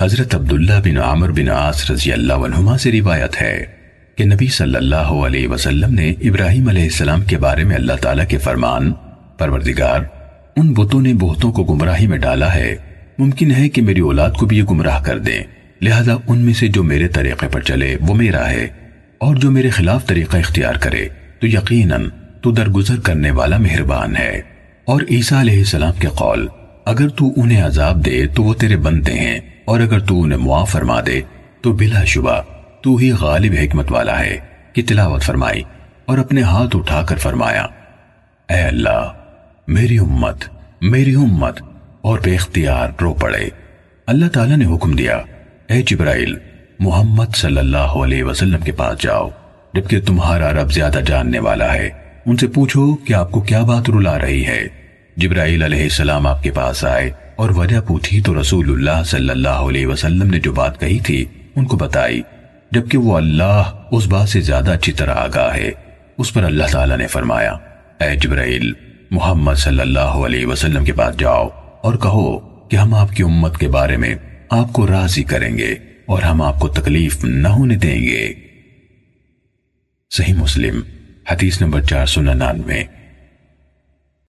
حضرت عبداللہ بن عامر بن عاص رضی اللہ عنہما سے روایت ہے کہ نبی صلی اللہ علیہ وسلم نے ابراہیم علیہ السلام کے بارے میں اللہ تعالیٰ کے فرمان، پروردگار، ان بتوں نے بہتوں کو گمراہی میں ڈالا ہے۔ ممکن ہے کہ میری اولاد کو بھی یہ گمراہ کر دیں۔ لہذا ان میں سے جو میرے طریقے پر چلے، وہ میرا ہے۔ اور جو میرے خلاف طریقہ اختیار کرے، تو یقیناً تو درگزر کرنے والا مہربان ہے۔ اور عیسیٰ علیہ السلام کے قول، اگر تو انہیں عذاب دے، تو وہ تیرے بنتے ہیں۔ اور اگر تو انہیں معاف فرما دے، تو بلا شبہ تو ہی غالب حکمت والا ہے کہ تلاوت فرمائی اور اپنے ہاتھ اٹھا کر فرمایا، اے اللہ، میری امت میری امت، اور بے اختیار رو پڑے۔ اللہ تعالیٰ نے حکم دیا، اے جبرائیل، محمد صلی اللہ علیہ وسلم کے پاس جاؤ، جبکہ تمہارا رب زیادہ جاننے والا ہے۔ ان سے پوچھو کہ آپ کو کیا بات رلا رہی ہے۔ جبرائیل علیہ السلام آپ کے پاس آئے اور وجہ پوچھی تو رسول اللہ صلی اللہ علیہ وسلم نے جو بات کہی تھی، ان کو بتائی، جبکہ وہ اللہ اس بات سے زیادہ اچھی طرح آگاہ ہے۔ اس پر اللہ تعالیٰ نے فرمایا، اے جبرائیل، محمد صلی اللہ علیہ وسلم کے پاس جاؤ اور کہو کہ ہم آپ کی امت کے بارے میں آپ کو راضی کریں گے اور ہم آپ کو تکلیف نہ ہونے دیں گے۔ صحیح مسلم، حدیث نمبر چار سو ننانوے۔